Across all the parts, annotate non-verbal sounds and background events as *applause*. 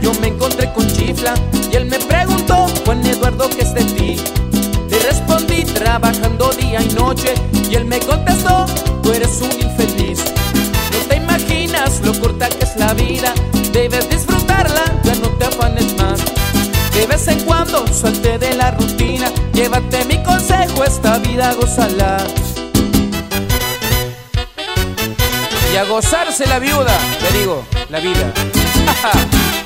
yo me encontré con Chifla y él me preguntó, Juan Eduardo, ¿qué es de ti? Le respondí trabajando día y noche y él me contestó, tú eres un infeliz. No te imaginas lo corta que es la vida, debes disfrutarla, ya no te afanes más. De vez en cuando salte de la rutina, llévate mi consejo, esta vida gozala. Y a gozarse la viuda, te digo, la vida. *laughs*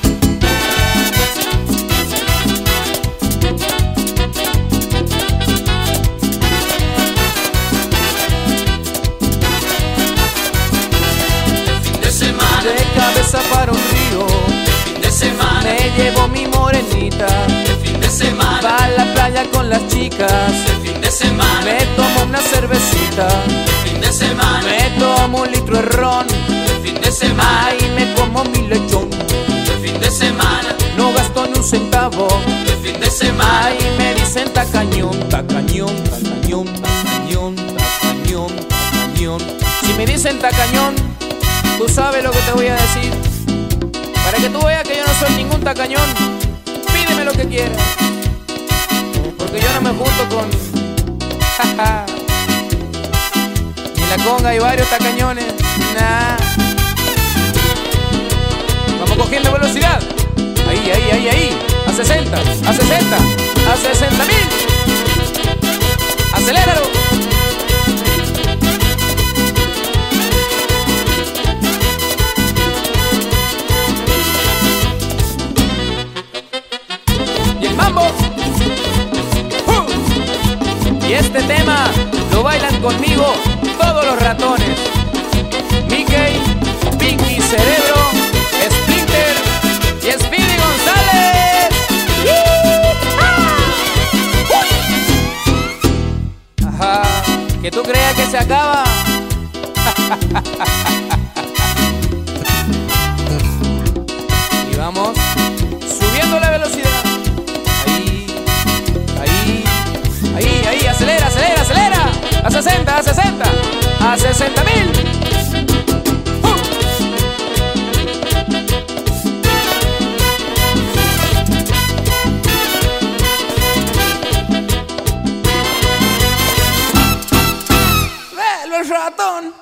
semana. Me llevo mi morenita. El fin de semana. Va a la playa con las chicas. El fin de semana. Me tomo una cervecita. El fin de semana. Me tomo un litro de ron. El fin de semana. Ay, me como mi lechón. El fin de semana. No gasto ni un centavo. El fin de semana. Ay, me dicen tacañón, tacañón, tacañón, tacañón, tacañón, tacañón. Si me dicen tacañón, tú sabes lo que te voy a decir. Para que tú veas que yo no soy ningún tacañón, pídeme lo que quieras. Porque yo no me junto con. *laughs* En la conga hay varios tacañones. Nah. Vamos cogiendo velocidad. Ahí, ahí, ahí, ahí. A 60, a 60, a 60 Y este tema lo bailan conmigo todos los ratones. Mickey, Pinky Cerebro, Splinter y Speedy González. Ajá, que tú creas que se acaba. *laughs* A 60, a 60, a 60 mil. ¡Velo el ratón!